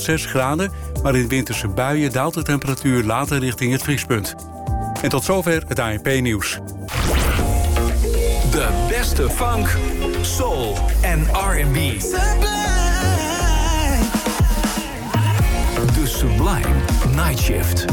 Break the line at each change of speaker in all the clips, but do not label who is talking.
6 graden, maar in winterse buien daalt de temperatuur later richting het vriespunt. En tot zover het ANP-nieuws.
De beste funk, soul en R&B. De Sublime Night Shift.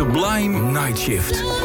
Sublime Night Shift.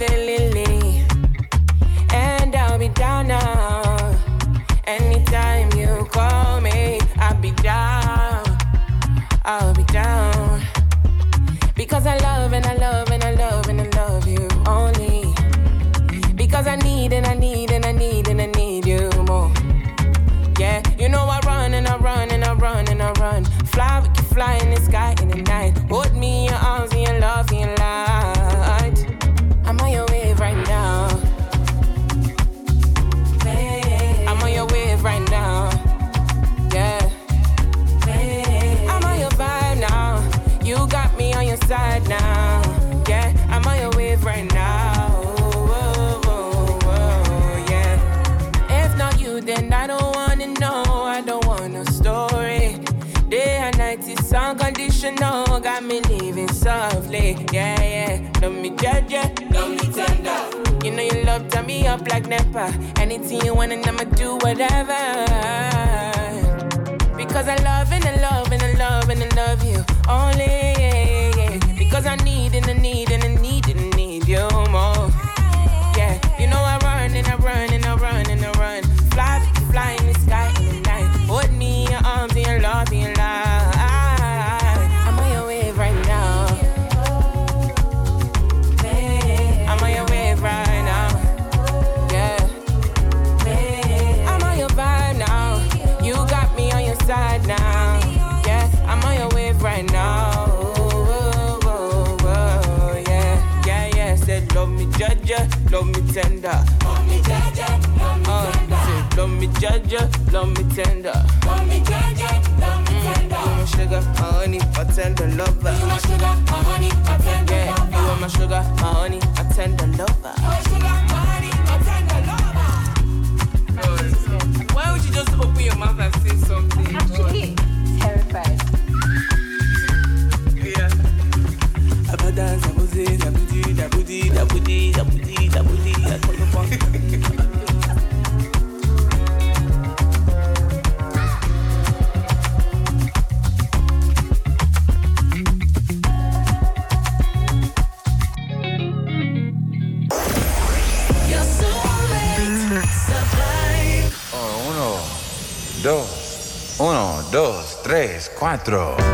Unfailingly, and I'll be down now. Anytime you call me, I'll be down. I'll be down. Because I love and I love and I love and I love you only. Because I need and I need and I need and I need you more. Yeah, you know I run and I run and I run and I run. Fly, we can fly in the sky Yeah, yeah. Love me judge, yeah. Love me tender. You know you love turn me up like Nepa. Anything you want and I'ma do whatever. Because I love and I love and I love and I love you only. Yeah, yeah. Because I need and I need Said love me, judge ya, love me tender. Love me, judge love me mm, tender. You my sugar, my honey, my tender lover. You my sugar, my honey, my tender lover. You my sugar, my honey,
nuestro.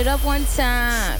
it
up
one time.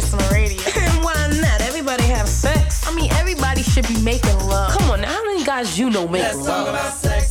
think they're gonna play this on the radio.
And why not? Everybody have sex.
I mean, everybody should be making love.
Come on, now, how many guys you know make
Let's
love?
talk about sex,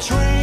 train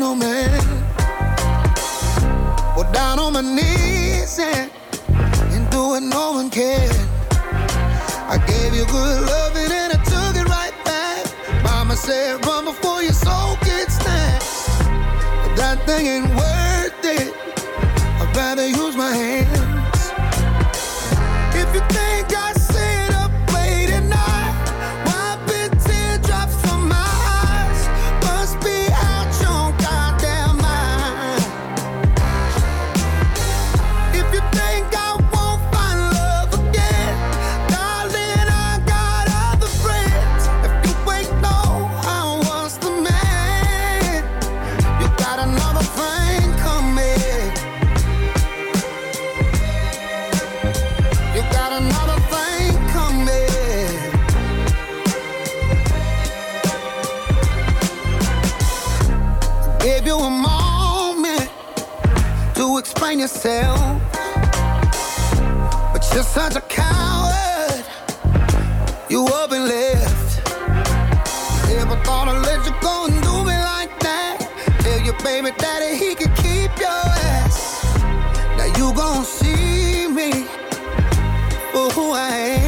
gentleman. Well, down on my knees and, and do what no one can. I gave you good loving and I took it right back. Mama said, run before your soul gets snatched. But that thing ain't worth it. I'd rather use my hands. If you think I yourself, but you're such a coward. You up and left. Never thought I'd let you go and do me like that. Tell your baby daddy he could keep your ass. Now you gon' see me for who I am.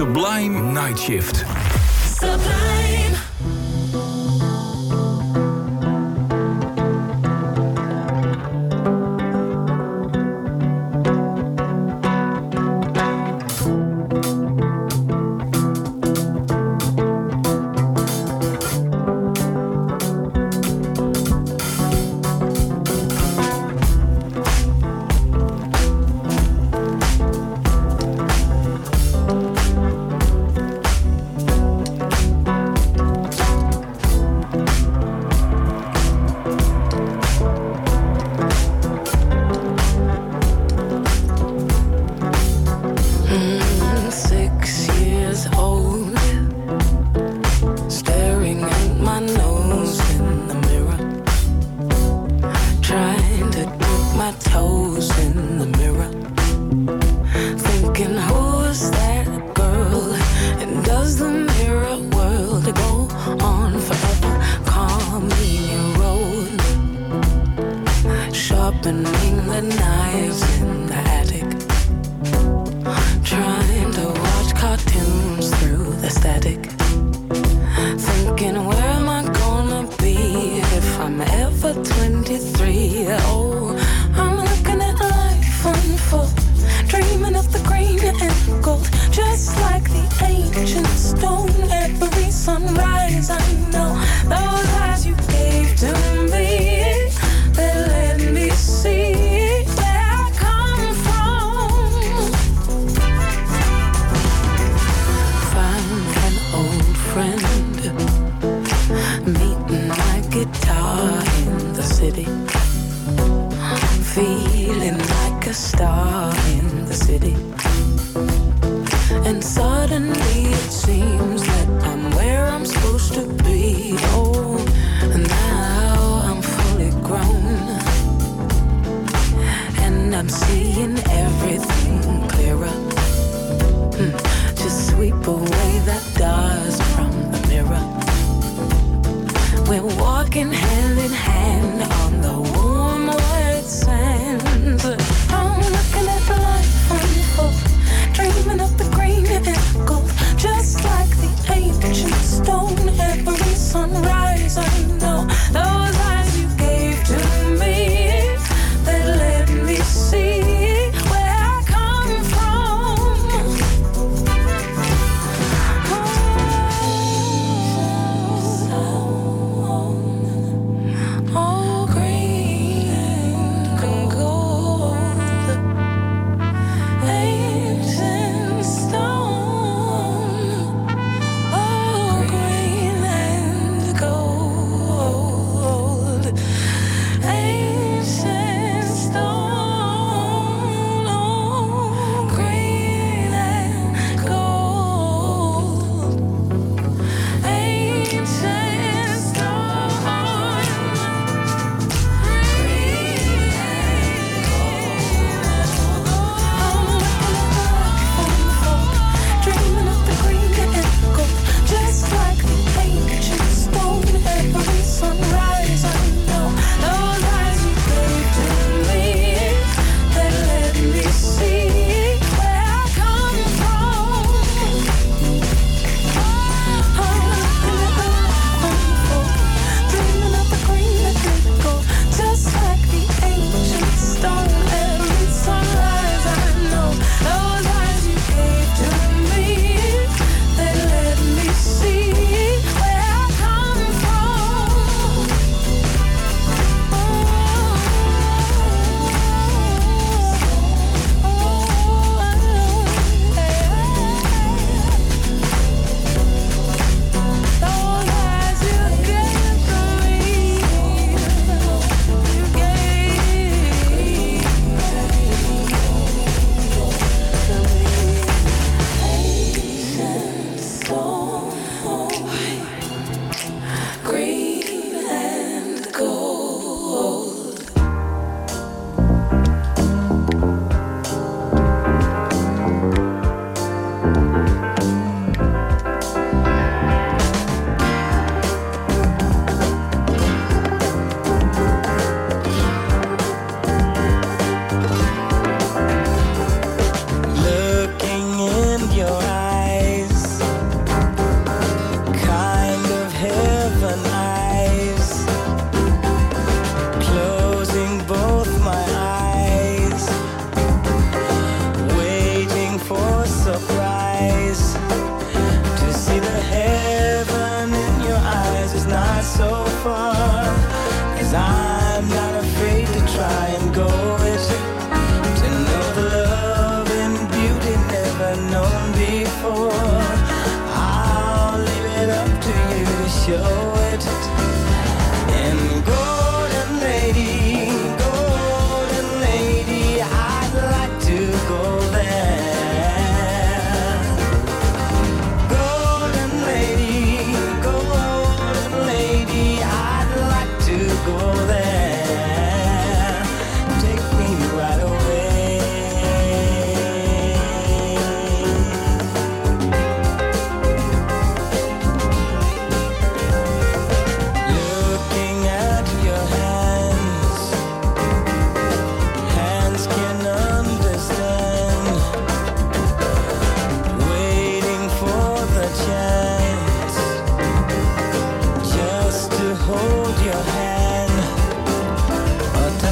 Sublime Night Shift.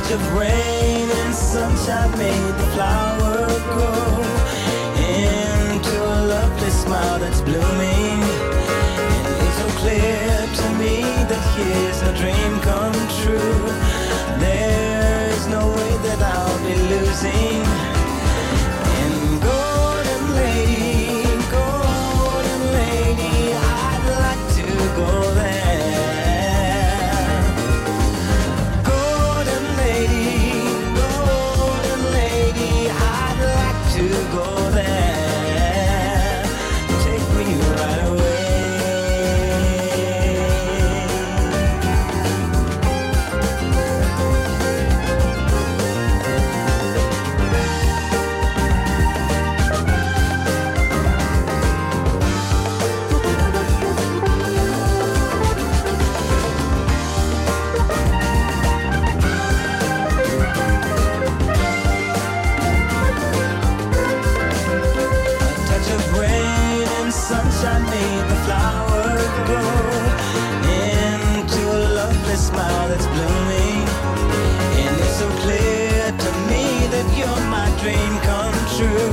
touch of rain and sunshine made the flower grow into a lovely smile that's blooming. And it's so clear to me that here's a dream come true. There is no way that I'll be losing. dream come true.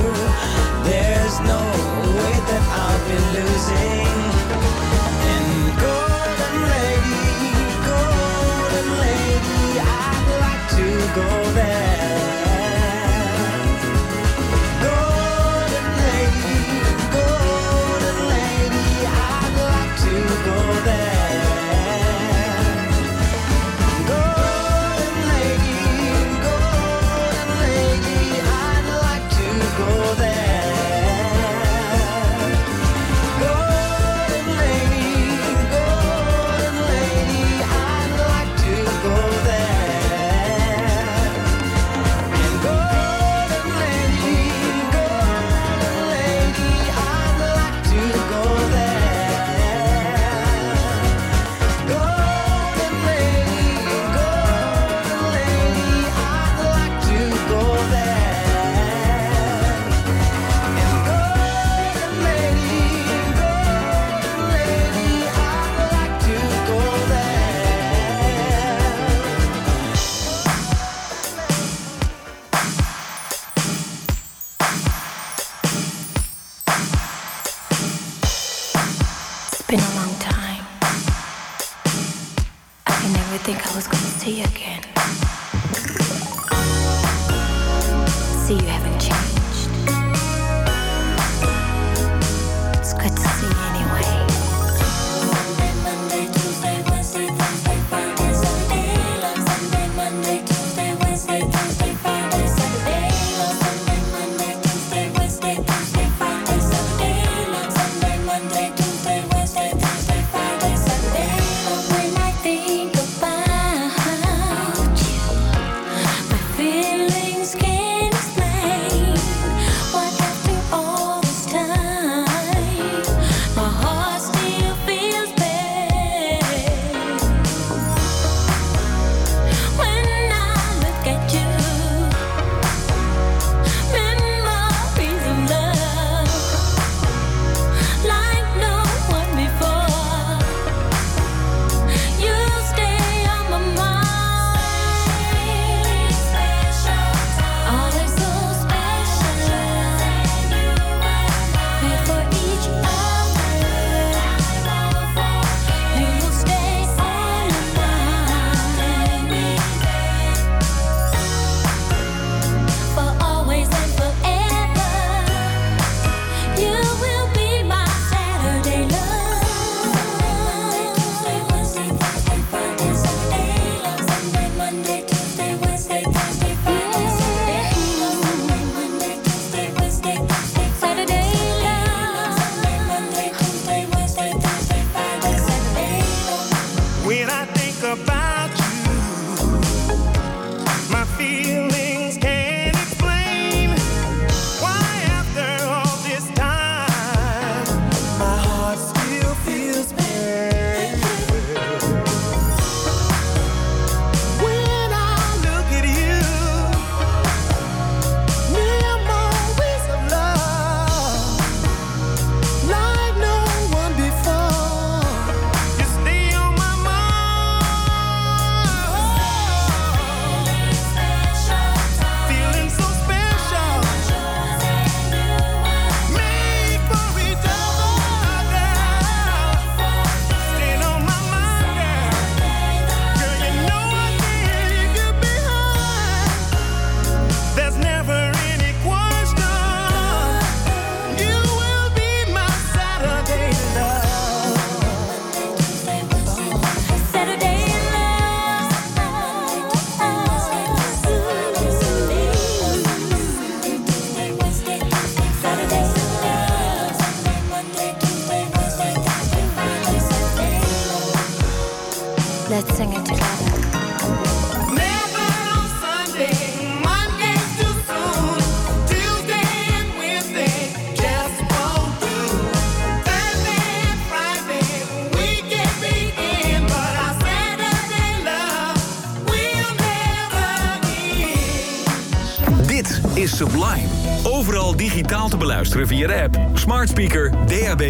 Digitaal te beluisteren via de app, smart speaker, DAB+,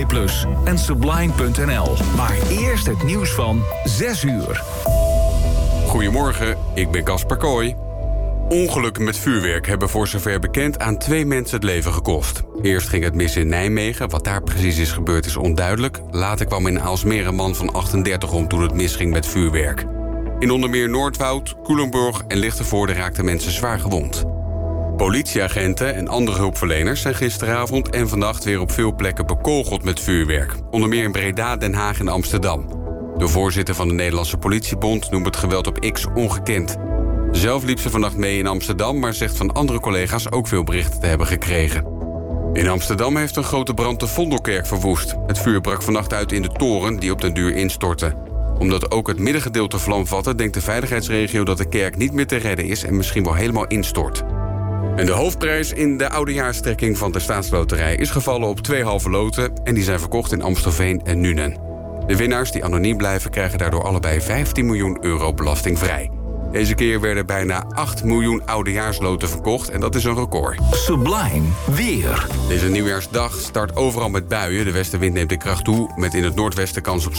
en sublime.nl. Maar eerst het nieuws van 6 uur.
Goedemorgen, ik ben Casper Kooi. Ongelukken met vuurwerk hebben voor zover bekend aan twee mensen het leven gekost. Eerst ging het mis in Nijmegen. Wat daar precies is gebeurd is onduidelijk. Later kwam in Aalsmeer een man van 38 om toen het misging met vuurwerk. In onder meer Noordwoud, Culemborg en Lichtenvoorde raakten mensen zwaar gewond. Politieagenten en andere hulpverleners zijn gisteravond en vannacht weer op veel plekken bekogeld met vuurwerk. Onder meer in Breda, Den Haag en Amsterdam. De voorzitter van de Nederlandse Politiebond noemt het geweld op X ongekend. Zelf liep ze vannacht mee in Amsterdam, maar zegt van andere collega's ook veel berichten te hebben gekregen. In Amsterdam heeft een grote brand de Vondelkerk verwoest. Het vuur brak vannacht uit in de toren die op den duur instortte. Omdat ook het middengedeelte vlam vatte, denkt de veiligheidsregio dat de kerk niet meer te redden is en misschien wel helemaal instort. En de hoofdprijs in de oudejaarstrekking van de staatsloterij is gevallen op twee halve loten en die zijn verkocht in Amstelveen en Nuenen. De winnaars die anoniem blijven krijgen daardoor allebei 15 miljoen euro belastingvrij. Deze keer werden bijna 8 miljoen oudejaarsloten verkocht en dat is een record.
Sublime weer.
Deze nieuwjaarsdag start overal met buien. De westenwind neemt de kracht toe met in het noordwesten kans op